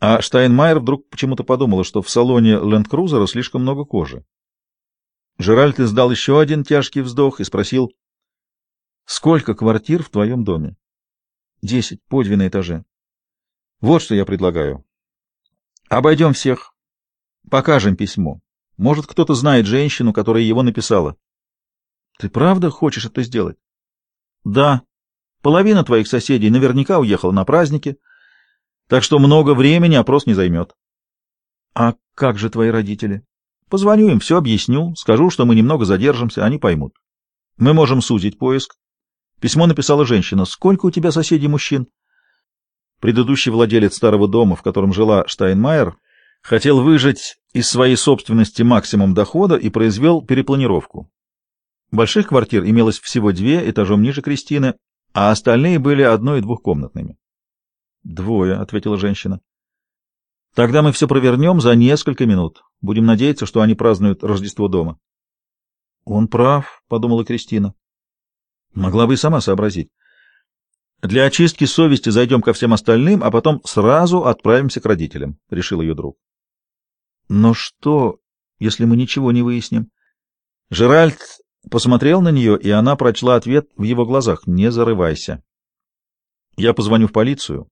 А Штайнмайер вдруг почему-то подумала, что в салоне ленд-крузера слишком много кожи. Жеральд издал еще один тяжкий вздох и спросил, «Сколько квартир в твоем доме?» «Десять, по две на этаже». «Вот что я предлагаю. Обойдем всех. Покажем письмо. Может, кто-то знает женщину, которая его написала». «Ты правда хочешь это сделать?» «Да. Половина твоих соседей наверняка уехала на праздники, так что много времени опрос не займет». «А как же твои родители?» Позвоню им, все объясню, скажу, что мы немного задержимся, они поймут. Мы можем сузить поиск. Письмо написала женщина. Сколько у тебя соседей мужчин? Предыдущий владелец старого дома, в котором жила Штайнмайер, хотел выжать из своей собственности максимум дохода и произвел перепланировку. Больших квартир имелось всего две, этажом ниже Кристины, а остальные были одно- и двухкомнатными. «Двое», — ответила женщина. Тогда мы все провернем за несколько минут. Будем надеяться, что они празднуют Рождество дома. — Он прав, — подумала Кристина. Могла бы и сама сообразить. Для очистки совести зайдем ко всем остальным, а потом сразу отправимся к родителям, — решил ее друг. Но что, если мы ничего не выясним? Жеральд посмотрел на нее, и она прочла ответ в его глазах. Не зарывайся. Я позвоню в полицию.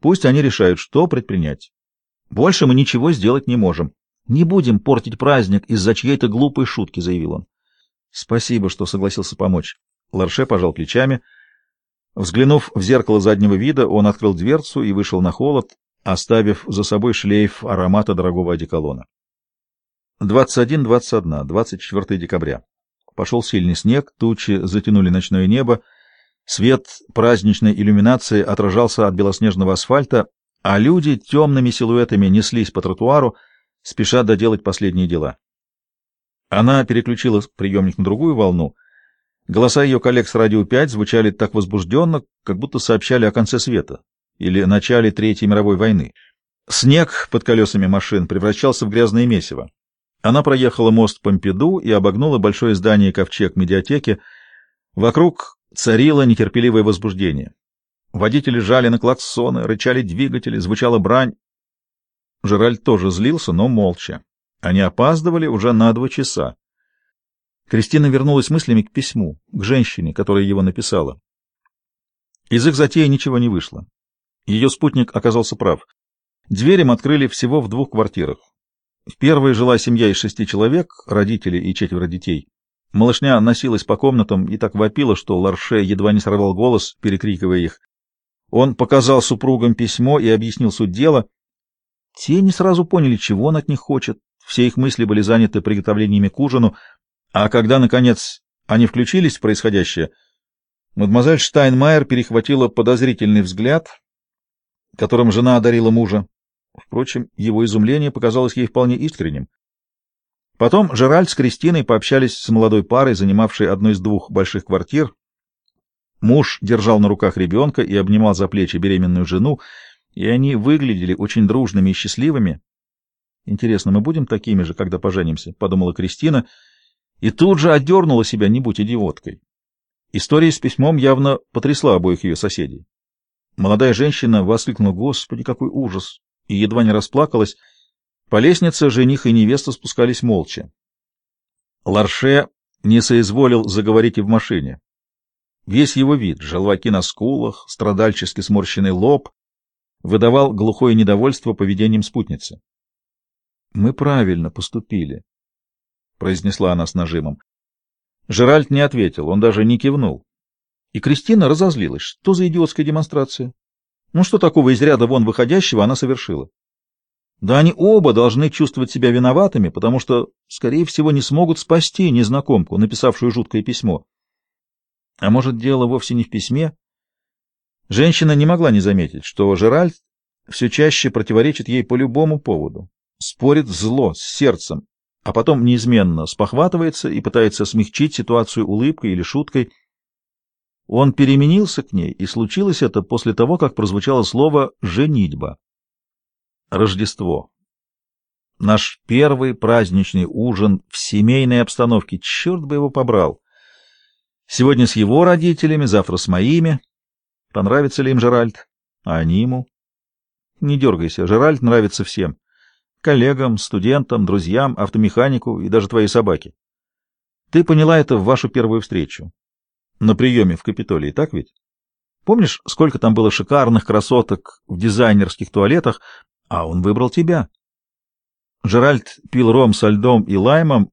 Пусть они решают, что предпринять. Больше мы ничего сделать не можем. Не будем портить праздник из-за чьей-то глупой шутки, — заявил он. — Спасибо, что согласился помочь. Ларше пожал плечами. Взглянув в зеркало заднего вида, он открыл дверцу и вышел на холод, оставив за собой шлейф аромата дорогого одеколона. 21-21, 24 декабря. Пошел сильный снег, тучи затянули ночное небо, свет праздничной иллюминации отражался от белоснежного асфальта, а люди темными силуэтами неслись по тротуару, спеша доделать последние дела. Она переключила приемник на другую волну. Голоса ее коллег с радио 5 звучали так возбужденно, как будто сообщали о конце света или начале Третьей мировой войны. Снег под колесами машин превращался в грязное месиво. Она проехала мост Помпиду и обогнула большое здание ковчег медиатеки. Вокруг царило нетерпеливое возбуждение. Водители жали на клаксоны, рычали двигатели, звучала брань. Жераль тоже злился, но молча. Они опаздывали уже на два часа. Кристина вернулась мыслями к письму, к женщине, которая его написала. Из их затеи ничего не вышло. Ее спутник оказался прав. Дверь открыли всего в двух квартирах. В первой жила семья из шести человек, родители и четверо детей. Малышня носилась по комнатам и так вопила, что Ларше едва не сорвал голос, перекрикивая их. Он показал супругам письмо и объяснил суть дела. Те не сразу поняли, чего он от них хочет. Все их мысли были заняты приготовлениями к ужину, а когда, наконец, они включились в происходящее, мадемуазель Штайнмайер перехватила подозрительный взгляд, которым жена одарила мужа. Впрочем, его изумление показалось ей вполне искренним. Потом Жеральд с Кристиной пообщались с молодой парой, занимавшей одну из двух больших квартир, Муж держал на руках ребенка и обнимал за плечи беременную жену, и они выглядели очень дружными и счастливыми. «Интересно, мы будем такими же, когда поженимся?» — подумала Кристина, и тут же отдернула себя, не будь идиоткой. История с письмом явно потрясла обоих ее соседей. Молодая женщина воскликнула «Господи, какой ужас!» и едва не расплакалась. По лестнице жених и невеста спускались молча. Ларше не соизволил заговорить и в машине. Весь его вид, желваки на скулах, страдальчески сморщенный лоб, выдавал глухое недовольство поведением спутницы. — Мы правильно поступили, — произнесла она с нажимом. Жеральд не ответил, он даже не кивнул. И Кристина разозлилась. Что за идиотская демонстрация? Ну что такого из ряда вон выходящего она совершила? Да они оба должны чувствовать себя виноватыми, потому что, скорее всего, не смогут спасти незнакомку, написавшую жуткое письмо. А может, дело вовсе не в письме? Женщина не могла не заметить, что Жеральд все чаще противоречит ей по любому поводу, спорит зло с сердцем, а потом неизменно спохватывается и пытается смягчить ситуацию улыбкой или шуткой. Он переменился к ней, и случилось это после того, как прозвучало слово «женитьба». Рождество. Наш первый праздничный ужин в семейной обстановке, черт бы его побрал. Сегодня с его родителями, завтра с моими. Понравится ли им Жеральд? А они ему? Не дергайся, Жеральд нравится всем. Коллегам, студентам, друзьям, автомеханику и даже твоей собаке. Ты поняла это в вашу первую встречу. На приеме в Капитолии, так ведь? Помнишь, сколько там было шикарных красоток в дизайнерских туалетах, а он выбрал тебя? Жеральд пил ром со льдом и лаймом,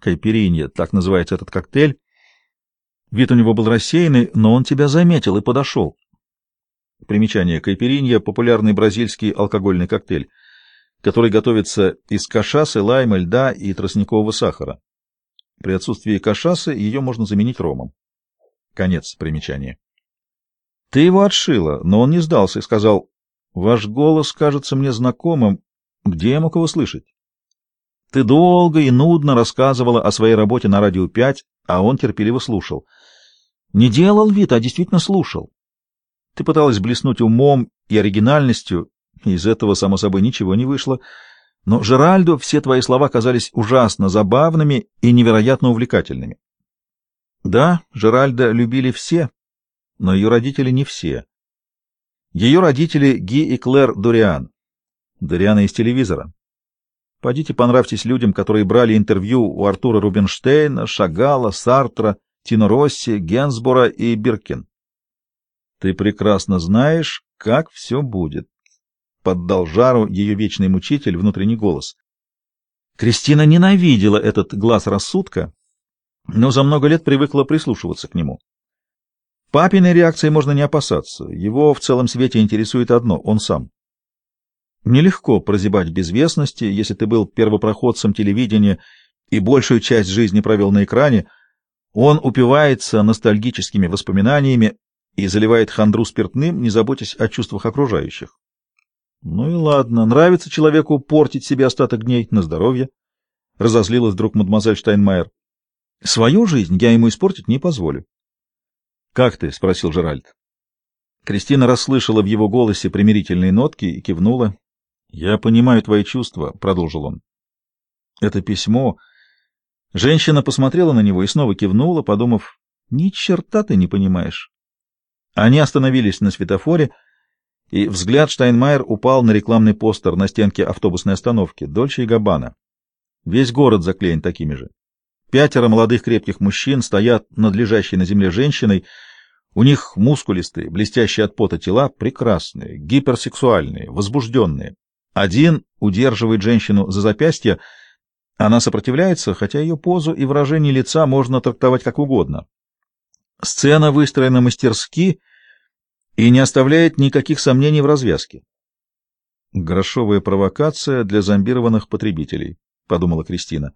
кайперинья, так называется этот коктейль. Вид у него был рассеянный, но он тебя заметил и подошел. Примечание. Кайперинья — популярный бразильский алкогольный коктейль, который готовится из кашасы, лайма, льда и тростникового сахара. При отсутствии кашасы ее можно заменить ромом. Конец примечания. Ты его отшила, но он не сдался и сказал, «Ваш голос кажется мне знакомым. Где я мог его слышать?» Ты долго и нудно рассказывала о своей работе на радио 5, а он терпеливо слушал. Не делал вид, а действительно слушал. Ты пыталась блеснуть умом и оригинальностью, из этого, само собой, ничего не вышло. Но Жеральду все твои слова казались ужасно забавными и невероятно увлекательными. Да, Жеральда любили все, но ее родители не все. Ее родители Ги и Клэр Дуриан. Дуриана из телевизора. Пойдите понравьтесь людям, которые брали интервью у Артура Рубинштейна, Шагала, Сартра, Тино Росси, Генсбора и Биркин. Ты прекрасно знаешь, как все будет. Поддал жару ее вечный мучитель, внутренний голос. Кристина ненавидела этот глаз рассудка, но за много лет привыкла прислушиваться к нему. Папиной реакции можно не опасаться. Его в целом свете интересует одно — он сам. Нелегко прозябать безвестности, если ты был первопроходцем телевидения и большую часть жизни провел на экране. Он упивается ностальгическими воспоминаниями и заливает хандру спиртным, не заботясь о чувствах окружающих. Ну и ладно, нравится человеку портить себе остаток дней на здоровье, — разозлилась вдруг мадемуазель Штайнмайер. — Свою жизнь я ему испортить не позволю. — Как ты? — спросил Жеральд. Кристина расслышала в его голосе примирительные нотки и кивнула. — Я понимаю твои чувства, — продолжил он. — Это письмо... Женщина посмотрела на него и снова кивнула, подумав, — ни черта ты не понимаешь. Они остановились на светофоре, и взгляд Штайнмайер упал на рекламный постер на стенке автобусной остановки «Дольче и Габбана». Весь город заклеен такими же. Пятеро молодых крепких мужчин стоят над лежащей на земле женщиной. У них мускулистые, блестящие от пота тела, прекрасные, гиперсексуальные, возбужденные. Один удерживает женщину за запястье. Она сопротивляется, хотя ее позу и выражение лица можно трактовать как угодно. Сцена выстроена мастерски и не оставляет никаких сомнений в развязке. «Грошовая провокация для зомбированных потребителей», — подумала Кристина.